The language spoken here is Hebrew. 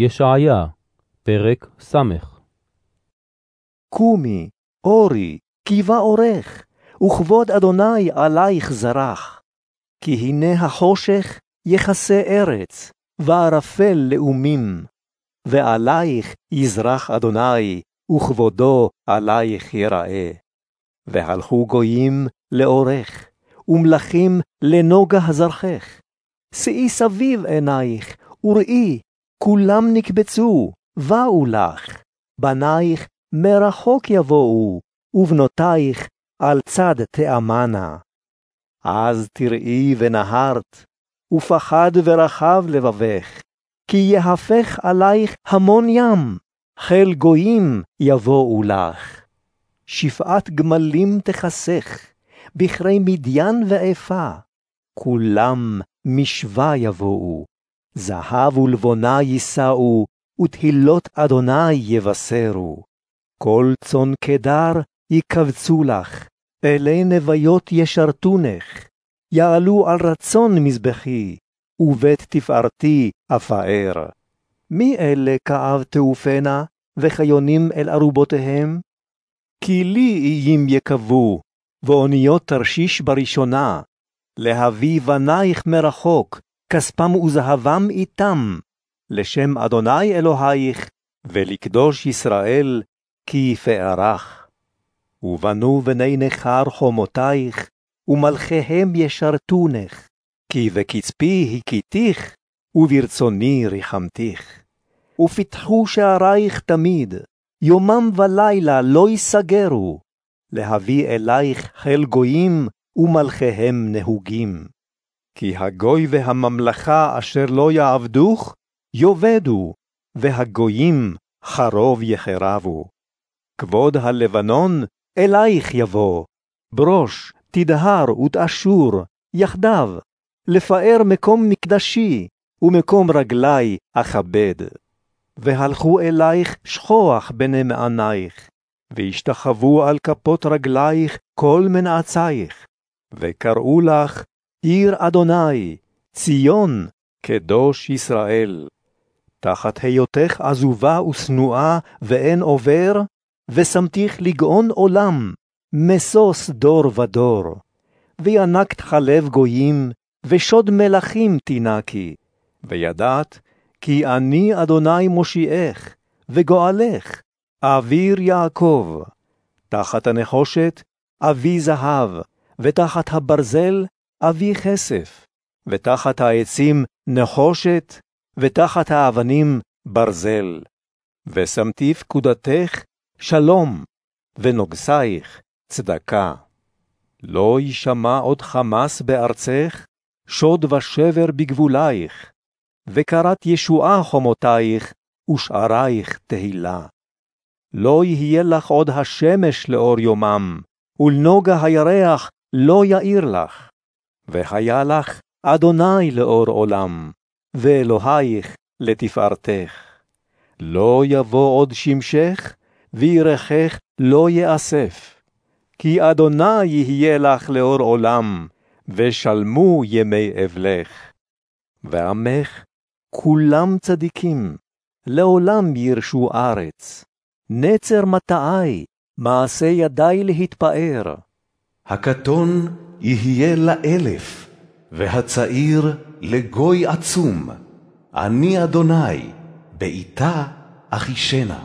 ישעיה, פרק ס. קומי, אורי, כי אורך, וכבוד אדוני עלייך זרח. כי הנה החושך יכסה ארץ, וערפל לאומים. ועלייך יזרח אדוני, וכבודו עלייך יראה. והלכו גויים לאורך, ומלכים לנוגה זרחך. שאי סביב עינייך, וראי, כולם נקבצו, באו לך. בנייך מרחוק יבואו, ובנותייך על צד תאמנה. אז תראי ונהרת, ופחד ורחב לבבך, כי יהפך עלייך המון ים, חיל גויים יבואו לך. שפעת גמלים תחסך, בכרי מדיין ואפה, כולם משווה יבואו, זהב ולבונה יישאו, ותהילות אדוני יבשרו. כל צאן קדר יקבצו לך, אלי נוויות ישרתונך, יעלו על רצון מזבחי, ובית תפארתי אפאר. מי אלה כאב תעופנה, וכיונים אל ארובותיהם? כי לי איים יקבו, ואוניות תרשיש בראשונה, להביא בנייך מרחוק, כספם וזהבם איתם, לשם אדוני אלוהיך, ולקדוש ישראל, כי פארך. ובנו בני נכר חומותייך, ומלכיהם ישרתונך, כי בקצפי הכיתיך, וברצוני ריחמתיך. ופתחו שערייך תמיד, יומם ולילה לא ייסגרו, להביא אלייך חיל גויים, ומלכיהם נהוגים. כי הגוי והממלכה אשר לא יעבדוך, יאבדו, והגויים חרוב יחרבו. כבוד הלבנון אלייך יבוא, ברוש, תדהר ותאשור, יחדיו, לפאר מקום מקדשי, ומקום רגלי אכבד. והלכו אלייך שכוח בני מענייך, והשתחוו על כפות רגלייך כל מנעצייך, וקראו לך עיר אדוני, ציון, קדוש ישראל. תחת היותך עזובה ושנואה ואין עובר, ושמתיך לגאון עולם, משוש דור ודור. וינקת חלב גויים, ושוד מלכים תינקי, וידעת כי אני אדוני מושיעך, וגואלך, אוויר יעקב. תחת הנחושת אבי זהב, ותחת הברזל אבי כסף, ותחת העצים נחושת, ותחת האבנים ברזל. ושמתי פקודתך שלום, ונוגסייך צדקה. לא יישמע עוד חמס בארצך, שוד ושבר בגבולייך, וקרת ישועה חומותייך, ושערייך תהילה. לא יהיה לך עוד השמש לאור יומם, ולנוגה הירח לא יאיר לך. והיה לך אדוני לאור עולם, ואלוהיך לתפארתך. לא יבוא עוד שמשך, וירכך לא יאסף. כי אדוני יהיה לך לאור עולם, ושלמו ימי אבלך. ועמך כולם צדיקים, לעולם ירשו ארץ. נצר מטעי, מעשה ידי להתפאר. הקטון יהיה לאלף, והצעיר לגוי עצום. אני אדוני, בעתה אחישנה.